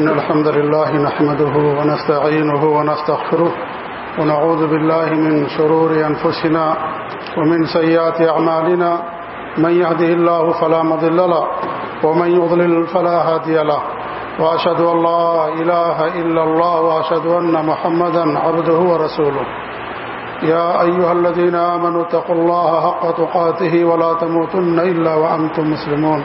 إن الحمد لله نحمده ونستعينه ونستغفره ونعوذ بالله من شرور أنفسنا ومن سيئات أعمالنا من يهده الله فلا مضل له ومن يضلل فلا هادي له وأشهد أن لا إله إلا الله وأشهد أن محمدا عبده ورسوله يا أيها الذين آمنوا اتقوا الله حق تقاته ولا تموتن إلا وأنتم مسلمون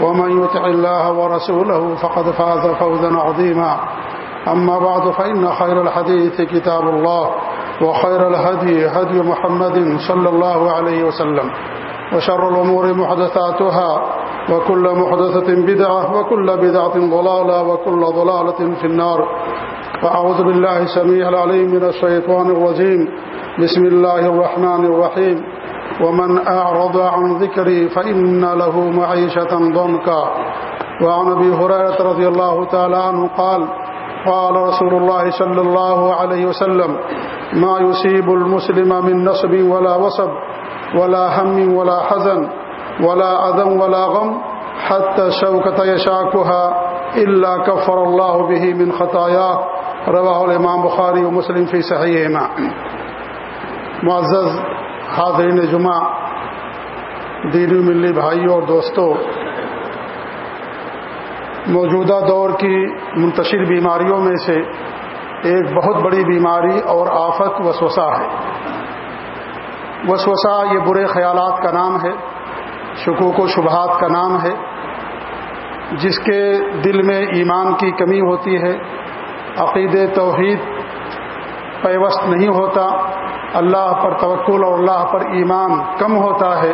ومن يتع الله ورسوله فقد فاز فوزا عظيما. أما بعد، فإن خير الحديث كتاب الله، وخير الهدي هدي محمد صلى الله عليه وسلم، وشر الأمور محدثاتها، وكل محدثة بدعة، وكل بدعة ضلالة، وكل ضلالة في النار. فأعوذ بالله سميع العليم من الشيطان الرجيم. بسم الله الرحمن الرحيم. ومن أعرض عن ذكري فإن له معيشة ضنكا. وعن أبي هريرة رضي الله تعالى عنه قال قال رسول الله صلى الله عليه وسلم، ما يصيب المسلم من نصب ولا وصب، ولا هم ولا حزن، ولا أذن ولا غم، حتى شوكة يشاكها، إلا كفر الله به من خطاياه. رواه الإمام بخاري ومسلم في صحيحهما. معزز حاضرین جمعہ، دینی ملی بھائیوں اور دوستوں موجودہ دور کی منتشر بیماریوں میں سے ایک بہت بڑی بیماری اور آفت وسوسہ ہے۔ وسوسہ یہ برے خیالات کا نام ہے، شکوک و شبہات کا نام ہے، جس کے دل میں ایمان کی کمی ہوتی ہے عقید توحید پیوست نہیں ہوتا اللہ پر توکل اور اللہ پر ایمان کم ہوتا ہے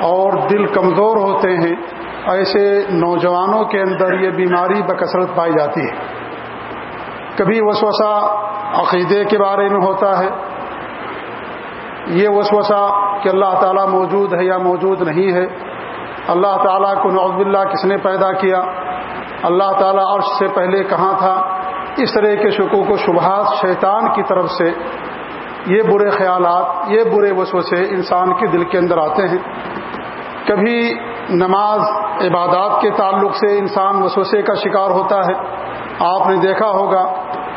اور دل کمزور ہوتے ہیں، ایسے نوجوانوں کے اندر یہ بیماری بکثرت پائی جاتی ہے۔ کبھی وسوسہ عقیدے کے بارے میں ہوتا ہے، یہ وسوسہ کہ اللہ تعالیٰ موجود ہے یا موجود نہیں ہے۔ اللہ تعالیٰ کو نعوذ باللہ کس نے پیدا کیا؟ اللہ تعالیٰ عرش سے پہلے کہاں تھا؟ اس طرح کے شکوک و شبہات شیطان کی طرف سے یہ برے خیالات، یہ برے وسوسے انسان کے دل کے اندر آتے ہیں۔ کبھی نماز عبادات کے تعلق سے انسان وسوسے کا شکار ہوتا ہے۔ آپ نے دیکھا ہوگا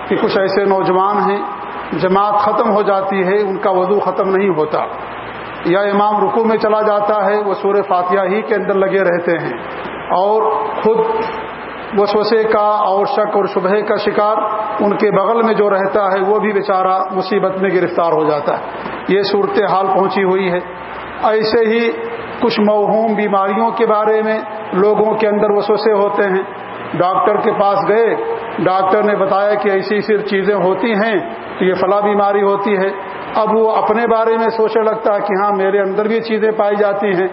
کہ کچھ ایسے نوجوان ہیں، جماعت ختم ہو جاتی ہے، ان کا وضو ختم نہیں ہوتا۔ یا امام رکو میں چلا جاتا ہے، وہ سور فاتحہ ہی کے اندر لگے رہتے ہیں۔ اور خود وسوسے کا اور شک اور شبہ کا شکار ان کے بغل میں جو رہتا ہے وہ بھی بیچارہ مصیبت میں گرفتار ہو جاتا ہے۔ یہ صورت حال پہنچی ہوئی ہے۔ ایسے ہی کچھ موہوم بیماریوں کے بارے میں لوگوں کے اندر وسوسے ہوتے ہیں۔ ڈاکٹر کے پاس گئے۔ ڈاکٹر نے بتایا کہ ایسی ایسی چیزیں ہوتی ہیں تو یہ فلاں بیماری ہوتی ہے۔ اب وہ اپنے بارے میں سوچنے لگتا ہے کہ ہاں میرے اندر بھی چیزیں پائی جاتی ہیں۔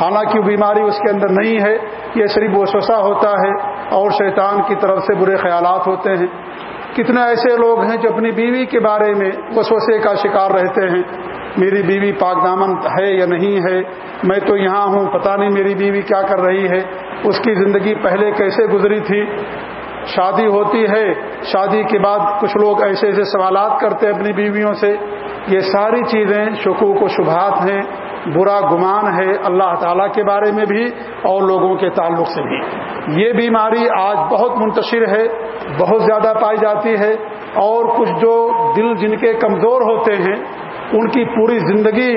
حالانکہ وہ بیماری اس کے اندر نہیں ہے، یہ صرف وسوسہ ہوتا ہے۔ اور شیطان کی طرف سے برے خیالات ہوتے ہیں۔ کتنے ایسے لوگ ہیں جو اپنی بیوی کے بارے میں وسوسے کا شکار رہتے ہیں۔ میری بیوی پاک دامن ہے یا نہیں ہے؟ میں تو یہاں ہوں، پتہ نہیں میری بیوی کیا کر رہی ہے۔ اس کی زندگی پہلے کیسے گزری تھی؟ شادی ہوتی ہے، شادی کے بعد کچھ لوگ ایسے ایسے سوالات کرتے ہیں اپنی بیویوں سے۔ یہ ساری چیزیں شکوک و شبہات ہیں۔ برا گمان ہے اللہ تعالیٰ کے بارے میں بھی اور لوگوں کے تعلق سے بھی۔ یہ بیماری آج بہت منتشر ہے، بہت زیادہ پائی جاتی ہے اور کچھ جو دل جن کے کمزور ہوتے ہیں، ان کی پوری زندگی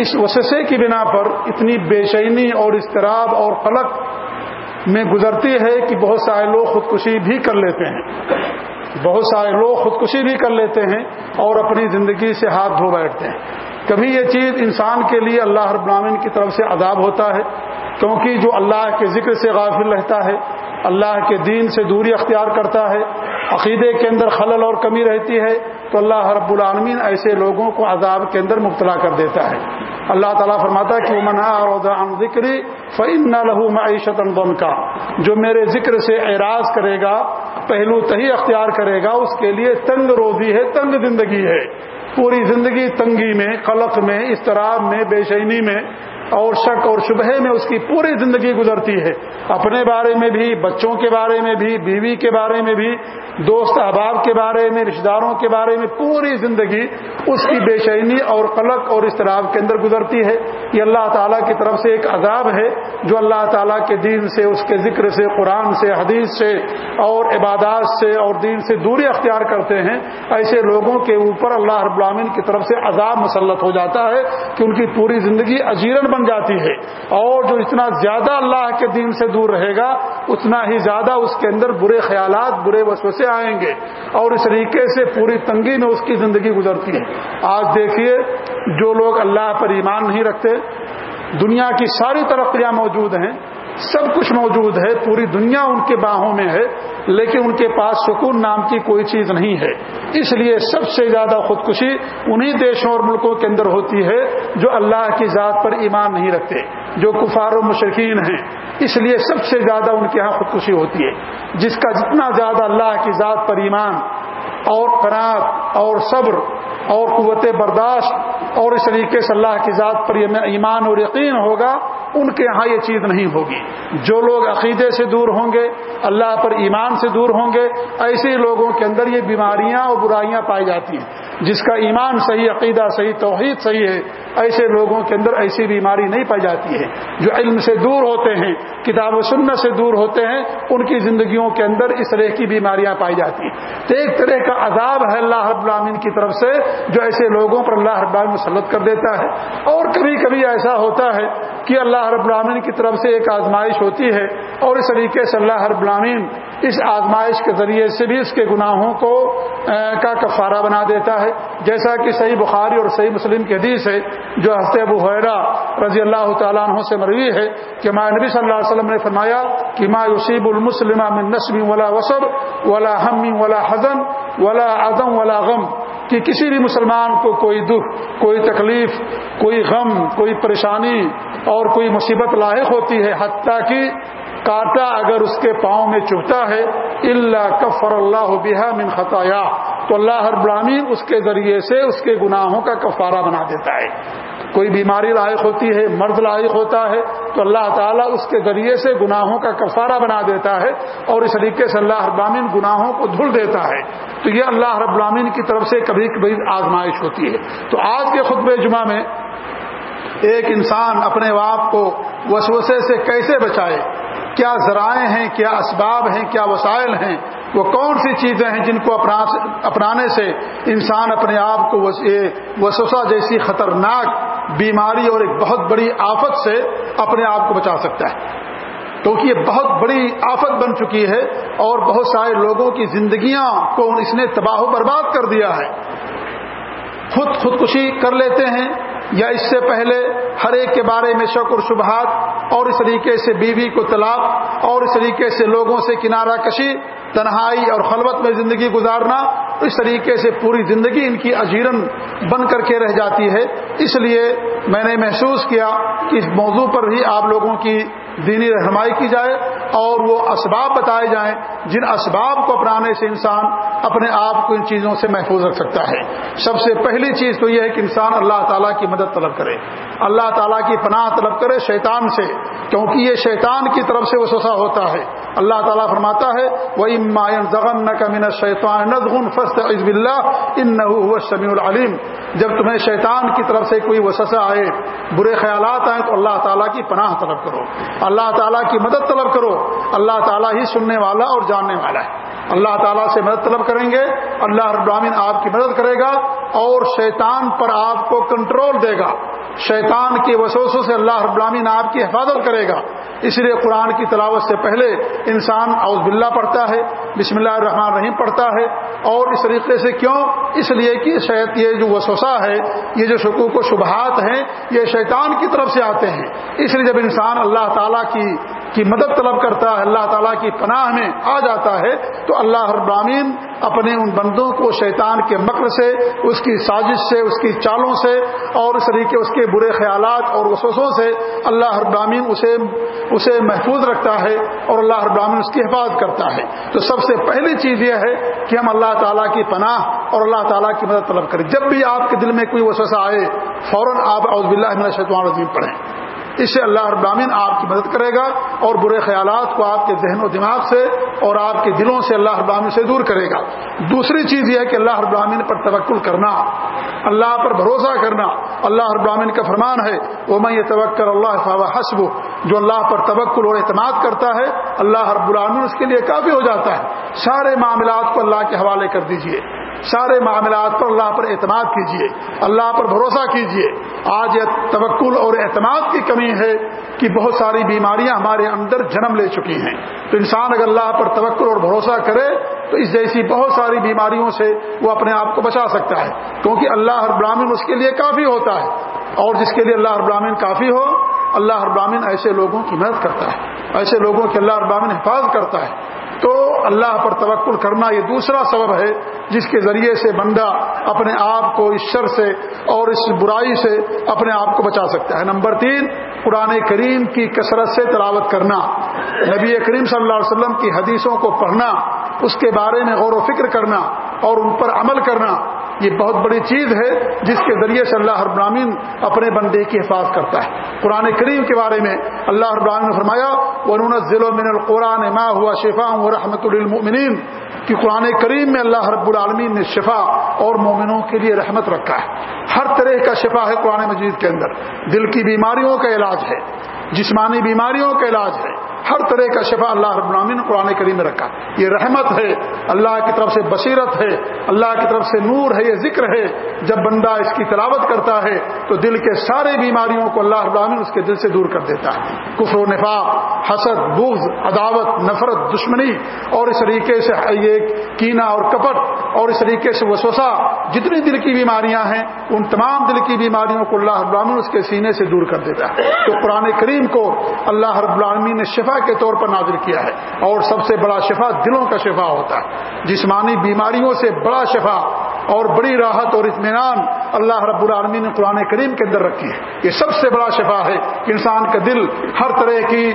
اس وسوسے کی بنا پر اتنی بے چینی اور اضطراب اور قلق میں گزرتی ہے کہ بہت سارے لوگ خودکشی بھی کر لیتے ہیں۔ بہت سارے لوگ خودکشی بھی کر لیتے ہیں اور اپنی زندگی سے ہاتھ دھو بیٹھتے ہیں۔ کبھی یہ چیز انسان کے لیے اللہ رب العالمین کی طرف سے عذاب ہوتا ہے، کیونکہ جو اللہ کے ذکر سے غافل رہتا ہے، اللہ کے دین سے دوری اختیار کرتا ہے، عقیدے کے اندر خلل اور کمی رہتی ہے، تو اللہ رب العالمین ایسے لوگوں کو عذاب کے اندر مبتلا کر دیتا ہے۔ اللہ تعالیٰ فرماتا ہے کہ منع اور ذکری فعن نہ لہو معیشت کا جو میرے ذکر سے اعراض کرے گا، پہلو تہی اختیار کرے گا، اس کے لیے تنگ روزی ہے، تنگ زندگی ہے۔ پوری زندگی تنگی میں قلق میں اضطراب میں بے چینی میں اور شک اور شبہ میں اس کی پوری زندگی گزرتی ہے۔ اپنے بارے میں بھی، بچوں کے بارے میں بھی، بیوی کے بارے میں بھی، دوست احباب کے بارے میں رشتے داروں کے بارے میں پوری زندگی اس کی بے چینی اور قلق اور اضطراب کے اندر گزرتی ہے۔ یہ اللہ تعالیٰ کی طرف سے ایک عذاب ہے، جو اللہ تعالیٰ کے دین سے، اس کے ذکر سے، قرآن سے، حدیث سے اور عبادات سے اور دین سے دوری اختیار کرتے ہیں۔ ایسے لوگوں کے اوپر اللہ رب العالمین کی طرف سے عذاب مسلط ہو جاتا ہے کہ ان کی پوری زندگی اجیرن بن جاتی ہے۔ اور جو اتنا زیادہ اللہ کے دین سے دور رہے گا، اتنا ہی زیادہ اس کے اندر برے خیالات، برے وسوسے آئیں گے۔ اور اس طریقے سے پوری تنگی میں اس کی زندگی گزرتی ہے۔ آج دیکھیے، جو لوگ اللہ پر ایمان نہیں رکھتے، دنیا کی ساری ترقیاں موجود ہیں سب کچھ موجود ہے، پوری دنیا ان کے باہوں میں ہے، لیکن ان کے پاس سکون نام کی کوئی چیز نہیں ہے۔ اس لیے سب سے زیادہ خودکشی انہی دیشوں اور ملکوں کے اندر ہوتی ہے جو اللہ کی ذات پر ایمان نہیں رکھتے، جو کفار و مشرقین ہیں۔ اس لیے سب سے زیادہ ان کے ہاں خودکشی ہوتی ہے، جس کا جتنا زیادہ اللہ کی ذات پر ایمان اور قرآن اور صبر اور قوت برداشت اور اس طریقے سے اللہ کی ذات پر ایمان اور یقین ہوگا ان کے ہاں یہ چیز نہیں ہوگی۔ جو لوگ عقیدے سے دور ہوں گے، اللہ پر ایمان سے دور ہوں گے، ایسے لوگوں کے اندر یہ بیماریاں اور برائیاں پائی جاتی ہیں۔ جس کا ایمان صحیح، عقیدہ صحیح، توحید صحیح ہے، ایسے لوگوں کے اندر ایسی بیماری نہیں پائی جاتی ہے۔ جو علم سے دور ہوتے ہیں، کتاب و سنت سے دور ہوتے ہیں، ان کی زندگیوں کے اندر اس طرح کی بیماریاں پائی جاتی ہیں۔ تو ایک طرح کا عذاب ہے اللہ رب العالمین کی طرف سے، جو ایسے لوگوں پر اللہ رب العالمین مسلط کر دیتا ہے۔ اور کبھی کبھی ایسا ہوتا ہے کہ اللہ رب العالمین کی طرف سے ایک آزمائش ہوتی ہے اور اس طریقے سے اللہ رب العالمین اس آزمائش کے ذریعے سے بھی اس کے گناہوں کو کا کفارہ بنا دیتا ہے۔ جیسا کہ صحیح بخاری اور صحیح مسلم کی حدیث ہے، جو ہفتے ابو حیرا رضی اللہ تعالیٰ عنہ سے مروی ہے کہ ماں نبی صلی اللہ علیہ وسلم نے فرمایا کہ ما یصیب المسلم من نسب ولا وصب ولا ہم ولا حزن ولا عدم ولا غم۔ کہ کسی بھی مسلمان کو کوئی دکھ، کوئی تکلیف، کوئی غم، کوئی پریشانی اور کوئی مصیبت لاحق ہوتی ہے، حتیٰ کہ کاٹا اگر اس کے پاؤں میں چبھتا ہے اللہ کفر اللہ بحا من خطایا تو اللہ ہر برامین اس کے ذریعے سے اس کے گناہوں کا کفارہ بنا دیتا ہے۔ کوئی بیماری لائق ہوتی ہے مرد لائق ہوتا ہے، تو اللہ تعالیٰ اس کے ذریعے سے گناہوں کا کفارہ بنا دیتا ہے اور اس طریقے سے اللہ ابرامین گناہوں کو دھل دیتا ہے۔ تو یہ اللہ رب العالمین کی طرف سے کبھی کبھی آزمائش ہوتی ہے۔ تو آج کے خطب جمعہ میں ایک انسان اپنے آپ کو وسوسے سے کیسے بچائے؟ کیا ذرائع ہیں، کیا اسباب ہیں، کیا وسائل ہیں؟ وہ کون سی چیزیں ہیں جن کو اپنانے سے انسان اپنے آپ کو وسوسہ جیسی خطرناک بیماری اور ایک بہت بڑی آفت سے اپنے آپ کو بچا سکتا ہے۔ کیونکہ یہ بہت بڑی آفت بن چکی ہے اور بہت سارے لوگوں کی زندگیاں کو اس نے تباہ و برباد کر دیا ہے۔ خود خودکشی کر لیتے ہیں یا اس سے پہلے ہر ایک کے بارے میں شک اور شبہات اور اس طریقے سے بیوی کو طلاق اور اس طریقے سے لوگوں سے کنارہ کشی تنہائی اور خلوت میں زندگی گزارنا، اس طریقے سے پوری زندگی ان کی اجیرن بن کر کے رہ جاتی ہے۔ اس لیے میں نے محسوس کیا کہ اس موضوع پر بھی آپ لوگوں کی دینی رہنمائی کی جائے اور وہ اسباب بتائے جائیں جن اسباب کو اپنانے سے انسان اپنے آپ کو ان چیزوں سے محفوظ رکھ سکتا ہے۔ سب سے پہلی چیز تو یہ ہے کہ انسان اللہ تعالیٰ کی مدد طلب کرے۔ اللہ تعالیٰ کی پناہ طلب کرے شیطان سے، کیونکہ یہ شیطان کی طرف سے وہ سسا ہوتا ہے۔ اللہ تعالیٰ فرماتا ہے وہ امائن زغن نہ کمن شیطان نظغن فسط عزب اللہ ان سمیع العلیم جب تمہیں شیطان کی طرف سے کوئی وسوسہ آئے، برے خیالات آئیں، تو اللہ تعالیٰ کی پناہ طلب کرو۔ اللہ تعالیٰ کی مدد طلب کرو۔ اللہ تعالیٰ ہی سننے والا اور جاننے والا ہے۔ اللہ تعالیٰ سے مدد طلب کریں گے۔ اللہ ابراہین آپ کی مدد کرے گا اور شیطان پر آپ کو کنٹرول دے گا۔ شیطان کے وسوسوں سے اللہ رب العالمین آپ کی حفاظت کرے گا۔ اس لیے قرآن کی تلاوت سے پہلے انسان اوز باللہ پڑھتا ہے، بسم اللہ الرحمن الرحیم پڑھتا ہے۔ اور اس طریقے سے کیوں؟ اس لیے کہ شاید یہ جو وسوسہ ہے، یہ جو شکوک و شبہات ہیں، یہ شیطان کی طرف سے آتے ہیں۔ اس لیے جب انسان اللہ تعالیٰ کی کی مدد طلب کرتا ہے، اللہ تعالیٰ کی پناہ میں آ جاتا ہے، تو اللہ ابراہین اپنے ان بندوں کو شیطان کے مکر سے، اس کی سازش سے، اس کی چالوں سے، اور اس طریقے اس کے کے برے خیالات اور وسوسوں سے اللہ ابرامین اسے اسے محفوظ رکھتا ہے اور اللہ ابرامین اس کی حفاظت کرتا ہے۔ تو سب سے پہلی چیز یہ ہے کہ ہم اللہ تعالیٰ کی پناہ اور اللہ تعالیٰ کی مدد طلب کریں۔ جب بھی آپ کے دل میں کوئی وسوسہ آئے، فوراً آپ اوز بلّہ الشیطان الرجیم پڑھیں۔ اس سے اللہ ابراہین آپ کی مدد کرے گا اور برے خیالات کو آپ کے ذہن و دماغ سے اور آپ کے دلوں سے اللہ ابراہین سے دور کرے گا۔ دوسری چیز یہ ہے کہ اللہ ابراہین پر توکل کرنا، اللہ پر بھروسہ کرنا اللہ ابراہین کا فرمان ہے۔ وہ میں یہ توکر اللہ صاحب حسب جو اللہ پر توکل اور اعتماد کرتا ہے، اللہ رب العالمین اس کے لیے کافی ہو جاتا ہے۔ سارے معاملات کو اللہ کے حوالے کر دیجیے۔ سارے معاملات پر اللہ پر اعتماد کیجیے، اللہ پر بھروسہ کیجیے۔ آج یہ توکل اور اعتماد کی کمی ہے کہ بہت ساری بیماریاں ہمارے اندر جنم لے چکی ہیں۔ تو انسان اگر اللہ پر توکل اور بھروسہ کرے، تو اس جیسی بہت ساری بیماریوں سے وہ اپنے آپ کو بچا سکتا ہے۔ کیونکہ اللہ ہر براہین اس کے لیے کافی ہوتا ہے۔ اور جس کے لیے اللہ ہر براہین کافی ہو، اللہ ابراہین ایسے لوگوں کی مدد کرتا ہے۔ ایسے لوگوں کی اللہ ابراہین حفاظت کرتا ہے۔ تو اللہ پر توکل کرنا یہ دوسرا سبب ہے جس کے ذریعے سے بندہ اپنے آپ کو اس شر سے اور اس برائی سے اپنے آپ کو بچا سکتا ہے۔ نمبر تین، قرآن کریم کی کثرت سے تلاوت کرنا۔ نبی کریم صلی اللہ علیہ وسلم کی حدیثوں کو پڑھنا، اس کے بارے میں غور و فکر کرنا اور ان پر عمل کرنا۔ یہ بہت بڑی چیز ہے جس کے ذریعے سے اللہ ابراہین اپنے بندے کی حفاظت کرتا ہے۔ قرآن کریم کے بارے میں اللہ ابراہین نے فرمایا ورون ضلع من القرآن ما ہوا شفا و رحمت المؤمنین کہ قرآن کریم میں اللہ رب العالمین نے شفا اور مومنوں کے لیے رحمت رکھا ہے۔ ہر طرح کا شفا ہے قرآن مجید کے اندر۔ دل کی بیماریوں کا علاج ہے، جسمانی بیماریوں کا علاج ہے۔ ہر طرح کا شفا اللہ رب العالمین نے قرآن کریم میں رکھا۔ یہ رحمت ہے، اللہ کی طرف سے بصیرت ہے، اللہ کی طرف سے نور ہے، یہ ذکر ہے۔ جب بندہ اس کی تلاوت کرتا ہے، تو دل کے سارے بیماریوں کو اللہ رب العالمین اس کے دل سے دور کر دیتا ہے۔ کفر و نفاق، حسد، بغض، عداوت، نفرت، دشمنی اور اس طریقے سے یہ کینا اور کپٹ اور اس طریقے سے وسوسا جتنی دل کی بیماریاں ہیں، ان تمام دل کی بیماریوں کو اللہ رب العالمین اس کے سینے سے دور کر دیتا ہے۔ تو قرآن کریم کو اللہ رب العالمین نے شفا کے طور پر نازل کیا ہے اور سب سے بڑا شفا دلوں کا شفا ہوتا ہے۔ جسمانی بیماریوں سے بڑا شفا اور بڑی راحت اور اطمینان اللہ رب العالمین نے قرآن کریم کے اندر رکھی ہے۔ یہ سب سے بڑا شفا ہے۔ کہ انسان کا دل ہر طرح کی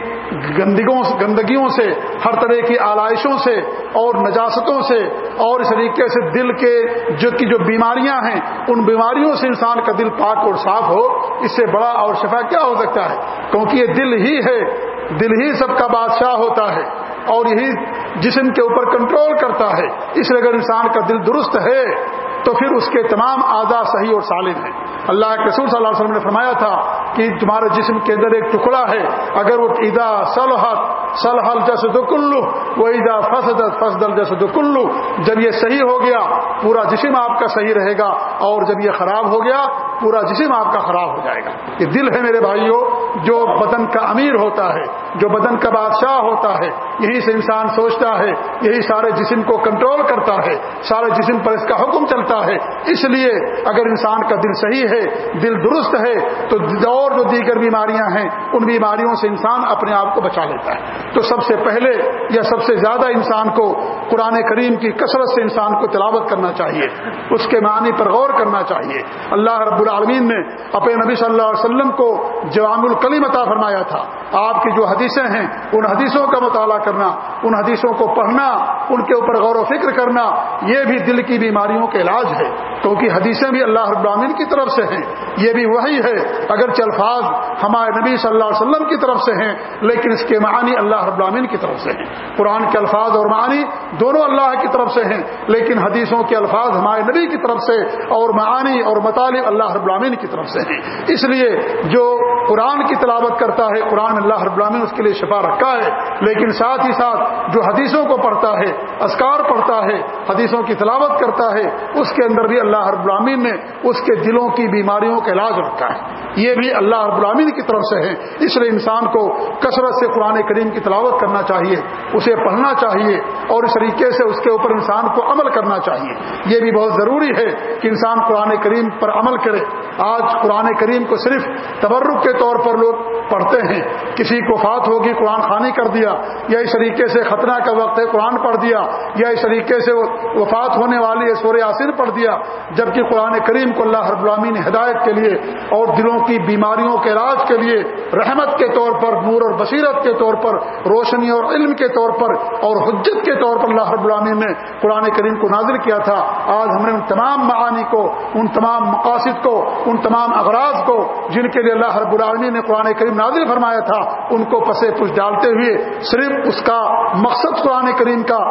گندگوں گندگیوں سے، ہر طرح کی آلائشوں سے اور نجاستوں سے اور اس طریقے سے دل کے جو کی جو بیماریاں ہیں، ان بیماریوں سے انسان کا دل پاک اور صاف ہو۔ اس سے بڑا اور شفا کیا ہو سکتا ہے؟ کیونکہ یہ دل ہی ہے دل ہی سب کا بادشاہ ہوتا ہے اور یہی جسم کے اوپر کنٹرول کرتا ہے۔ اس لیے اگر انسان کا دل درست ہے، تو پھر اس کے تمام اعضاء صحیح اور سالم ہیں۔ اللہ کے رسول صلی اللہ علیہ وسلم نے فرمایا تھا کہ تمہارے جسم کے اندر ایک ٹکڑا ہے، اگر وہ ادا صلحت سلحل جیسے تو کلو وہ ادا فسدت فسدل جیسے تو کلو جب یہ صحیح ہو گیا، پورا جسم آپ کا صحیح رہے گا، اور جب یہ خراب ہو گیا، پورا جسم آپ کا خراب ہو جائے گا۔ یہ دل ہے میرے بھائیوں، جو بدن کا امیر ہوتا ہے، جو بدن کا بادشاہ ہوتا ہے، یہی سے انسان سوچتا ہے، یہی سارے جسم کو کنٹرول کرتا ہے، سارے جسم پر اس کا حکم چلتا ہے۔ اس لیے اگر انسان کا دل صحیح ہے، دل درست ہے، تو اور جو دیگر بیماریاں ہیں، ان بیماریوں سے انسان اپنے آپ کو بچا لیتا ہے۔ تو سب سے پہلے یا سب سے زیادہ انسان کو قرآن کریم کی کثرت سے انسان کو تلاوت کرنا چاہیے، اس کے معنی پر غور کرنا چاہیے۔ اللہ رب العالمین نے اپنے نبی صلی اللہ علیہ وسلم کو جوام الکلیم عطا فرمایا تھا۔ آپ کی جو حدیثیں ہیں، ان حدیثوں کا مطالعہ کرنا، ان حدیثوں کو پڑھنا، ان کے اوپر غور و فکر کرنا، یہ بھی دل کی بیماریوں کے علاج ہے۔ کیونکہ حدیثیں بھی اللہ ابراہین کی طرف سے ہیں۔ یہ بھی وہی ہے، اگرچہ الفاظ ہمارے نبی صلی اللہ علیہ وسلم کی طرف سے ہیں، لیکن اس کے معنی اللہ ابراہین کی طرف سے ہیں۔ قرآن کے الفاظ اور معنی دونوں اللہ کی طرف سے ہیں، لیکن حدیثوں کے الفاظ ہمارے نبی کی طرف سے اور معانی اور مطالب اللہ ابراہین کی طرف سے ہیں۔ اس لیے جو قرآن کی تلاوت کرتا ہے، قرآن اللہ ابراہین اس کے لیے شفا رکھا ہے، لیکن ساتھ ہی ساتھ جو حدیثوں کو پڑھتا ہے اسکار پڑھتا ہے، حدیثوں کی تلاوت کرتا ہے، اس کے اندر بھی اللہ رب العالمین نے اس کے دلوں کی بیماریوں کا علاج رکھا ہے۔ یہ بھی اللہ رب العالمین کی طرف سے ہے اس لیے انسان کو کثرت سے قرآن کریم کی تلاوت کرنا چاہیے، اسے پڑھنا چاہیے اور اس طریقے سے اس کے اوپر انسان کو عمل کرنا چاہیے۔ یہ بھی بہت ضروری ہے کہ انسان قرآن کریم پر عمل کرے۔ آج قرآن کریم کو صرف تبرک کے طور پر لوگ پڑھتے ہیں۔ کسی کو فات ہوگی، قرآن خانی کر دیا، یا اس طریقے سے خطرہ کا وقت ہے، قرآن پڑھ دیا، یا اس طریقے سے وفات ہونے والی ہے سور یاسین پڑھ دیا، جبکہ قرآن کریم کو اللہ رب العالمین نے ہدایت کے لیے اور دلوں کی بیماریوں کے علاج کے لیے رحمت کے طور پر، نور اور بصیرت کے طور پر روشنی اور علم کے طور پر اور حجت کے طور پر اللہ رب العالمین نے قرآن کریم کو نازل کیا تھا۔ آج ہم نے ان تمام معانی کو، ان تمام مقاصد کو، ان تمام اغراض کو جن کے لیے اللہ رب العالمین نے قرآن کریم نازل فرمایا تھا، ان کو پسے پش ڈالتے ہوئے صرف اس کا مقصد قرآن کریم کا،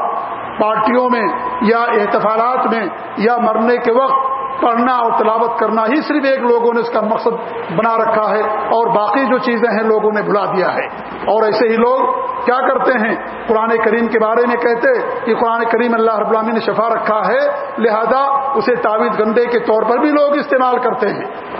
پارٹیوں میں یا احتفالات میں یا مرنے کے وقت پڑھنا اور تلاوت کرنا ہی صرف ایک لوگوں نے اس کا مقصد بنا رکھا ہے اور باقی جو چیزیں ہیں لوگوں نے بھلا دیا ہے۔ اور ایسے ہی لوگ کیا کرتے ہیں؟ قرآن کریم کے بارے میں کہتے کہ قرآن کریم اللہ رب العالمین نے شفا رکھا ہے، لہذا اسے تعویذ گندے کے طور پر بھی لوگ استعمال کرتے ہیں۔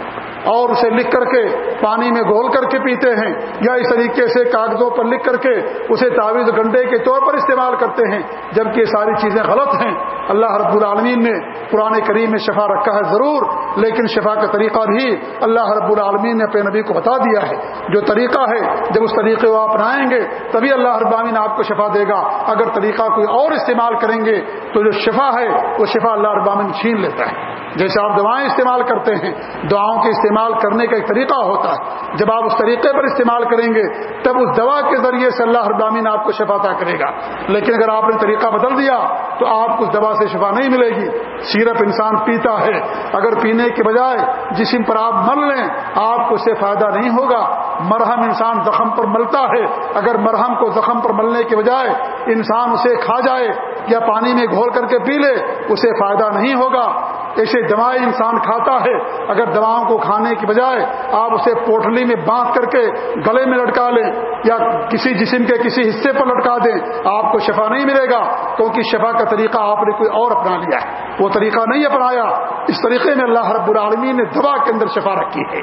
اور اسے لکھ کر کے پانی میں گھول کر کے پیتے ہیں یا اس طریقے سے کاغذوں پر لکھ کر کے اسے تعویذ گنڈے کے طور پر استعمال کرتے ہیں، جبکہ یہ ساری چیزیں غلط ہیں۔ اللہ رب العالمین نے قرآن کریم میں شفا رکھا ہے ضرور، لیکن شفا کا طریقہ بھی اللہ رب العالمین نے اپنے نبی کو بتا دیا ہے۔ جو طریقہ ہے، جب اس طریقے کو اپنائیں گے، تبھی اللہ رب العالمین آپ کو شفا دے گا۔ اگر طریقہ کوئی اور استعمال کریں گے، تو جو شفا ہے، وہ شفا اللہ رب چھین لیتا ہے۔ جیسے آپ دوائیں استعمال کرتے ہیں، دعاؤں کے استعمال کرنے کا ایک طریقہ ہوتا ہے۔ جب آپ اس طریقے پر استعمال کریں گے، تب اس دوا کے ذریعے سے اللہ ابامین آپ کو شفاتا کرے گا۔ لیکن اگر آپ نے طریقہ بدل دیا، تو آپ کو اس دوا سے شفا نہیں ملے گی۔ سیرپ انسان پیتا ہے۔ اگر پینے کے بجائے جسم پر آپ مل لیں، آپ کو اسے فائدہ نہیں ہوگا۔ مرہم انسان زخم پر ملتا ہے۔ اگر مرہم کو زخم پر ملنے کے بجائے انسان اسے کھا جائے یا پانی میں گھول کر کے پی لے، اسے فائدہ نہیں ہوگا۔ ایسے دوائیں انسان کھاتا ہے، اگر دواؤں کو کھانے کی بجائے آپ اسے پوٹلی میں باندھ کر کے گلے میں لٹکا لیں یا کسی جسم کے کسی حصے پر لٹکا دیں، آپ کو شفا نہیں ملے گا۔ کیونکہ شفا کا طریقہ آپ نے کوئی اور اپنا لیا ہے۔ وہ طریقہ نہیں اپنایا۔ اس طریقے میں اللہ رب العالمین نے دوا کے اندر شفا رکھی ہے۔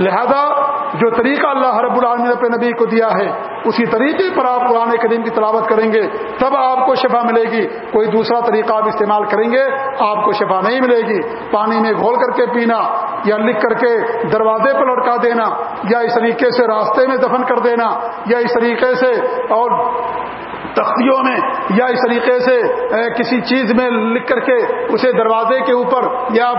لہذا جو طریقہ اللہ رب العالمین نے اپنے نبی کو دیا ہے، اسی طریقے پر آپ قرآن کریم کی تلاوت کریں گے، تب آپ کو شفا ملے گی۔ کوئی دوسرا طریقہ آپ استعمال کریں گے، آپ کو شفا نہیں ملے گی۔ پانی میں گھول کر کے پینا یا لکھ کر کے دروازے پر لٹکا دینا یا اس طریقے سے راستے میں دفن کر دینا یا اس طریقے سے اور یا اس طریقے سے کسی چیز میں لکھ کر کے اسے دروازے کے اوپر یا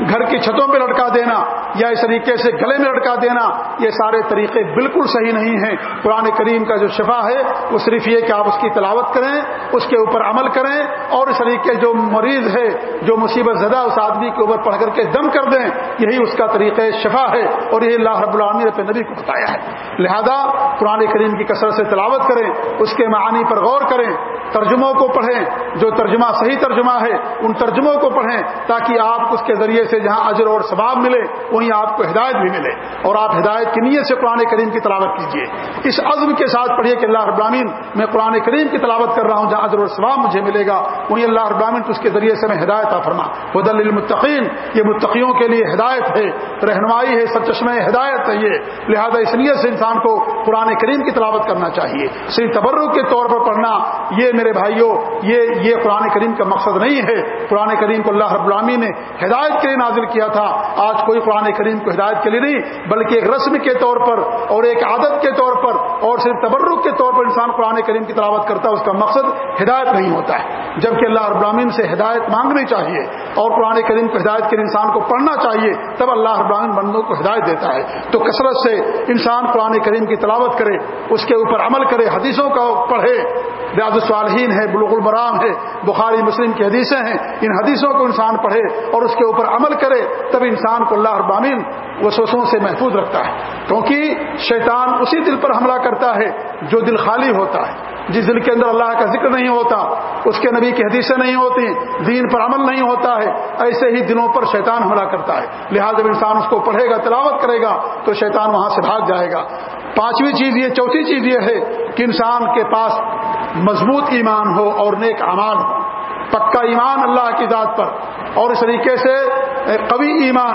گھر کی چھتوں پہ لٹکا دینا، یا اس طریقے سے گلے میں لٹکا دینا، یہ سارے طریقے بالکل صحیح نہیں ہیں۔ قرآن کریم کا جو شفا ہے، وہ صرف یہ کہ آپ اس کی تلاوت کریں، اس کے اوپر عمل کریں، اور اس طریقے جو مریض ہے، جو مصیبت زدہ اس آدمی کے اوپر پڑھ کر کے دم کر دیں، یہی اس کا طریقہ شفا ہے، اور یہی اللہ رب العالمین نے نبی کو بتایا ہے۔ لہذا قرآن کریم کی کثرت سے تلاوت کریں، اس کے معانی پر غور کریں۔ ترجموں کو پڑھیں، جو ترجمہ صحیح ترجمہ ہے، ان ترجموں کو پڑھیں تاکہ آپ اس کے ذریعے سے جہاں اجر اور ثواب ملے وہیں آپ کو ہدایت بھی ملے۔ اور آپ ہدایت کی نیت سے قرآن کریم کی تلاوت کیجیے اس عزم کے ساتھ پڑھیے کہ اللہ ابراہین میں قرآن کریم کی تلاوت کر رہا ہوں، جہاں اجر اور ثواب مجھے ملے گا وہیں اللہ ابراہین اس کے ذریعے سے میں ہدایت فرما۔ حدل المتقین یہ متقیوں کے لیے ہدایت ہے، رہنمائی ہے، سب ہدایت ہے یہ۔ لہذا اس نیت سے انسان کو قرآن کریم کی تلاوت کرنا چاہیے۔ صرف تبرک کے طور پر پڑھنا، یہ میرے بھائیوں یہ یہ قرآن کریم کا مقصد نہیں ہے۔ قرآن کریم کو اللہ رب العامی نے ہدایت کے لیے نازل کیا تھا۔ آج کوئی قرآن کریم کو ہدایت کے لیے نہیں، بلکہ ایک رسم کے طور پر اور ایک عادت کے طور پر اور صرف تبرک کے طور پر انسان قرآن کریم کی تلاوت کرتا ہے، اس کا مقصد ہدایت نہیں ہوتا ہے۔ جبکہ اللہ رب العالمین سے ہدایت مانگنی چاہیے اور قرآن کریم کو ہدایت کے لیے انسان کو پڑھنا چاہیے، تب اللہ رب العالمین بندوں کو ہدایت دیتا ہے۔ تو کثرت سے انسان قرآن کریم کی تلاوت کرے، اس کے اوپر عمل کرے، حدیثوں کا پڑھے ریاض الصالحین ہے، بلوغ البرام ہے، بخاری، مسلم کی حدیثیں ہیں۔ ان حدیثوں کو انسان پڑھے اور اس کے اوپر عمل کرے، تب انسان کو اللہ ابامین وسوسوں سے محفوظ رکھتا ہے۔ کیونکہ شیطان اسی دل پر حملہ کرتا ہے جو دل خالی ہوتا ہے۔ جس دل کے اندر اللہ کا ذکر نہیں ہوتا، اس کے نبی کی حدیثیں نہیں ہوتی، دین پر عمل نہیں ہوتا ہے، ایسے ہی دلوں پر شیطان حملہ کرتا ہے۔ لہٰذا جب انسان اس کو پڑھے گا، تلاوت کرے گا، تو شیطان وہاں سے بھاگ جائے گا۔ پانچویں چیز یہ، چوتھی چیز یہ ہے کہ انسان کے پاس مضبوط ایمان ہو اور نیک امان ہو۔ پکا ایمان اللہ کی ذات پر۔ اور اس طریقے سے قوی ایمان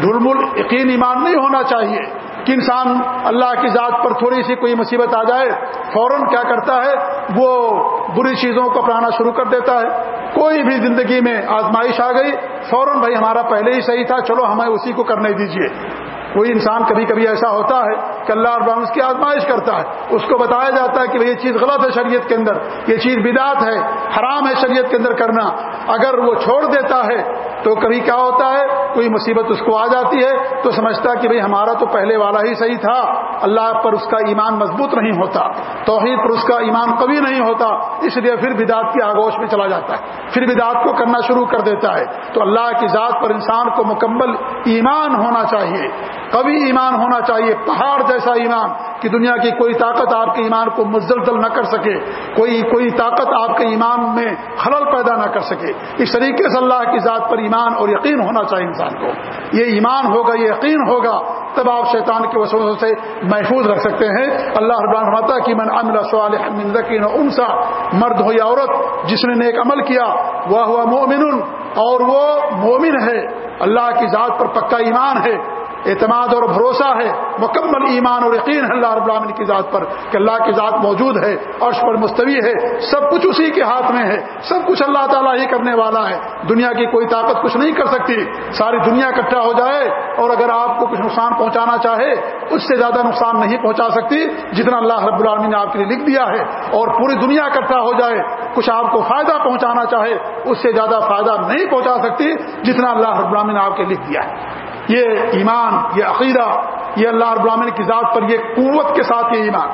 ڈھلمل یقین ایمان نہیں ہونا چاہیے۔ کہ انسان اللہ کی ذات پر تھوڑی سی کوئی مصیبت آ جائے، فوراً کیا کرتا ہے؟ وہ بری چیزوں کو اپنانا شروع کر دیتا ہے۔ کوئی بھی زندگی میں آزمائش آ گئی، فوراً بھائی ہمارا پہلے ہی صحیح تھا، چلو ہمیں اسی کو کرنے دیجیے کوئی انسان کبھی کبھی ایسا ہوتا ہے کہ اللہ ابراہم اس کی آزمائش کرتا ہے۔ اس کو بتایا جاتا ہے کہ یہ چیز غلط ہے شریعت کے اندر، یہ چیز بدات ہے، حرام ہے شریعت کے اندر کرنا۔ اگر وہ چھوڑ دیتا ہے تو کبھی کیا ہوتا ہے؟ کوئی مصیبت اس کو آ جاتی ہے تو سمجھتا کہ بھئی ہمارا تو پہلے والا ہی صحیح تھا۔ اللہ پر اس کا ایمان مضبوط نہیں ہوتا۔ توحید پر اس کا ایمان کبھی نہیں ہوتا۔ اس لیے پھر بدعت کی آگوش میں چلا جاتا ہے۔ پھر بدعت کو کرنا شروع کر دیتا ہے۔ تو اللہ کی ذات پر انسان کو مکمل ایمان ہونا چاہیے۔ کبھی ایمان ہونا چاہیے۔ پہاڑ جیسا ایمان کہ دنیا کی کوئی طاقت آپ کے ایمان کو مزلزل نہ کر سکے۔ کوئی کوئی طاقت آپ کے ایمان میں خلل پیدا نہ کر سکے۔ اس طریقے سے اللہ کی ذات پر ایمان اور یقین ہونا چاہیے انسان کو۔ یہ ایمان ہوگا، یہ یقین ہوگا، تب آپ شیطان کے وسوسوں سے محفوظ رکھ سکتے ہیں۔ اللہ ربان ماتا کی من عمل صالحین انسا، مرد ہو یا عورت، جس نے نیک عمل کیا وہ ہوا مومن اور وہ مومن ہے۔ اللہ کی ذات پر پکا ایمان ہے۔ اعتماد اور بھروسہ ہے، مکمل ایمان اور یقین ہے اللہ رب العالمین کی ذات پر کہ اللہ کی ذات موجود ہے، عرش پر مستوی ہے، سب کچھ اسی کے ہاتھ میں ہے، سب کچھ اللہ تعالیٰ ہی کرنے والا ہے۔ دنیا کی کوئی طاقت کچھ نہیں کر سکتی، ساری دنیا اکٹھا ہو جائے اور اگر آپ کو کچھ نقصان پہنچانا چاہے، اس سے زیادہ نقصان نہیں پہنچا سکتی جتنا اللہ رب العالمین نے آپ کے لیے لکھ دیا ہے۔ اور پوری دنیا اکٹھا ہو جائے، کچھ آپ کو فائدہ پہنچانا چاہے، اس سے زیادہ فائدہ نہیں پہنچا سکتی جتنا اللہ رب العالمین نے آپ کے لکھ دیا ہے۔ یہ ایمان، یہ عقیدہ، یہ اللہ رب العالمین کی ذات پر یہ قوت کے ساتھ یہ ایمان۔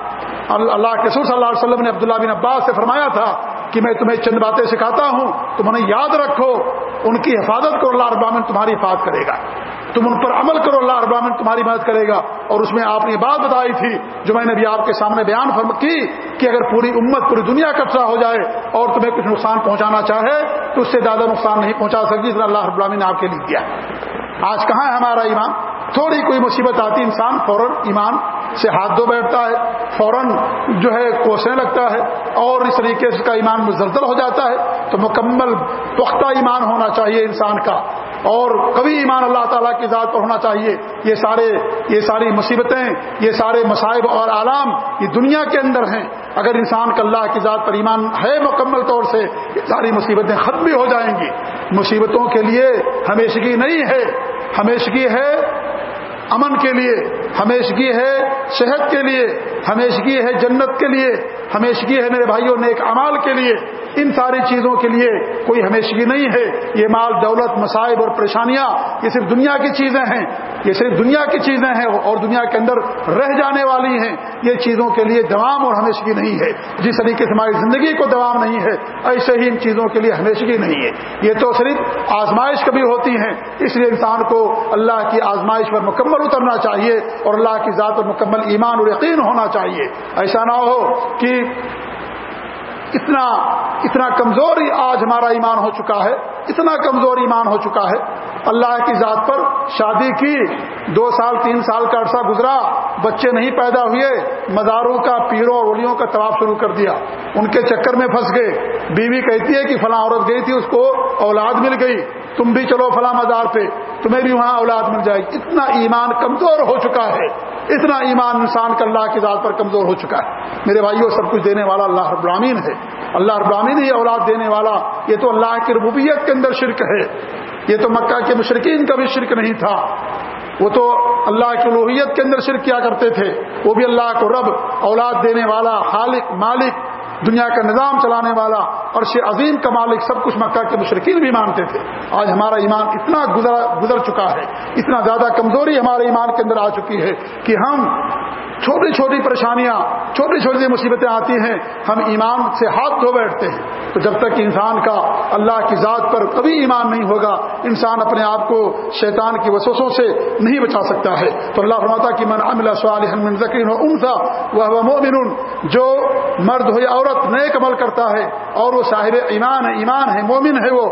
اللہ کے سور صلی اللہ علیہ وسلم نے عبداللہ بن عباس سے فرمایا تھا کہ میں تمہیں چند باتیں سکھاتا ہوں، تم انہیں یاد رکھو، ان کی حفاظت کرو، اللہ رب تمہاری حفاظت کرے گا۔ تم ان پر عمل کرو، اللہ رب تمہاری مدد کرے گا۔ اور اس میں آپ نے بات بتائی تھی جو میں نے بھی آپ کے سامنے بیان فرم کی کہ اگر پوری امت، پوری دنیا کچرا ہو جائے اور تمہیں کچھ نقصان پہنچانا چاہے تو اس سے زیادہ نقصان نہیں پہنچا سکتی اللہ رب نے آپ کے لیے دیا آج کہاں ہے ہمارا ایمان؟ تھوڑی کوئی مصیبت آتی، انسان فوراً ایمان سے ہاتھ دھو بیٹھتا ہے، فوراً جو ہے کوسنے لگتا ہے اور اس طریقے سے کا ایمان مزلزل ہو جاتا ہے۔ تو مکمل پختہ ایمان ہونا چاہیے انسان کا اور کبھی ایمان اللہ تعالیٰ کی ذات پر ہونا چاہیے۔ یہ سارے، یہ ساری مصیبتیں، یہ سارے مصائب اور عالم یہ دنیا کے اندر ہیں۔ اگر انسان کا اللہ کی ذات پر ایمان ہے مکمل طور سے، یہ ساری مصیبتیں ختم بھی ہو جائیں گی۔ مصیبتوں کے لیے ہمیشگی نہیں ہے۔ ہمیشگی ہے امن کے لیے ہمیشگی ہے صحت کے لیے ہمیشگی ہے جنت کے لیے ہمیشگی ہے میرے بھائیوں، نیک امال کے لیے۔ ان ساری چیزوں کے لیے کوئی ہمیشگی نہیں ہے۔ یہ مال، دولت مسائب اور پریشانیاں، یہ صرف دنیا کی چیزیں ہیں۔ یہ صرف دنیا کی چیزیں ہیں اور دنیا کے اندر رہ جانے والی ہیں۔ یہ چیزوں کے لیے دوام اور ہمیشگی نہیں ہے۔ جس طریقے سے ہماری زندگی کو دوام نہیں ہے، ایسے ہی ان چیزوں کے لیے ہمیشگی نہیں ہے۔ یہ تو صرف آزمائش کبھی ہوتی ہیں۔ اس لیے انسان کو اللہ کی آزمائش پر مکمل اترنا چاہیے اور اللہ کی ذات پر مکمل ایمان اور یقین ہونا چاہیے۔ ایسا نہ ہو کہ اتنا اتنا کمزور آج ہمارا ایمان ہو چکا ہے، اتنا کمزور ایمان ہو چکا ہے۔ اللہ کی ذات پر شادی کی، دو سال، تین سال کا عرصہ گزرا، بچے نہیں پیدا ہوئے، مزاروں کا، پیروں اور اولیوں کا طواف شروع کر دیا۔ ان کے چکر میں پھنس گئے۔ بیوی کہتی ہے کہ فلاں عورت گئی تھی، اس کو اولاد مل گئی۔ تم بھی چلو فلاں مزار پہ، تمہیں بھی وہاں اولاد مل جائے۔ گی اتنا ایمان کمزور ہو چکا ہے۔ اتنا ایمان انسان کا اللہ کی ذات پر کمزور ہو چکا ہے۔ میرے بھائیوں سب کچھ دینے والا اللہ رب العالمین ہے۔ اللہ رب العالمین ہی اولاد دینے والا۔ یہ تو اللہ کی ربوبیت کے اندر شرک ہے۔ یہ تو مکہ کے مشرقین کا بھی شرک نہیں تھا۔ وہ تو اللہ کی لوہیت کے اندر شرک کیا کرتے تھے۔ وہ بھی اللہ کو رب، اولاد دینے والا، خالق، مالک دنیا کا نظام چلانے والا اور شی عظیم کا مالک سب کچھ مکہ کے مشرقین بھی مانتے تھے۔ آج ہمارا ایمان اتنا گزر گزر چکا ہے، اتنا زیادہ کمزوری ہمارے ایمان کے اندر آ چکی ہے کہ ہم چھوٹی چھوٹی پریشانیاں، چھوٹی چھوٹی مصیبتیں آتی ہیں، ہم ایمان سے ہاتھ دھو بیٹھتے ہیں۔ تو جب تک انسان کا اللہ کی ذات پر کبھی ایمان نہیں ہوگا، انسان اپنے آپ کو شیطان کی وسوسوں سے نہیں بچا سکتا ہے۔ تو اللہ فرماتا کہ من عمل صالحا من ذکر و انثى وهو مؤمن، جو مرد ہو یا عورت نیک عمل کرتا ہے اور وہ صاحب ایمان ہے ایمان ہے مومن ہے وہ